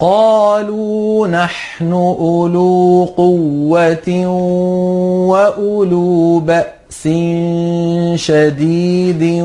قَالُوا نَحْنُ أُولُو قُوَّةٍ وَأُولُو بَأْسٍ شَدِيدٍ.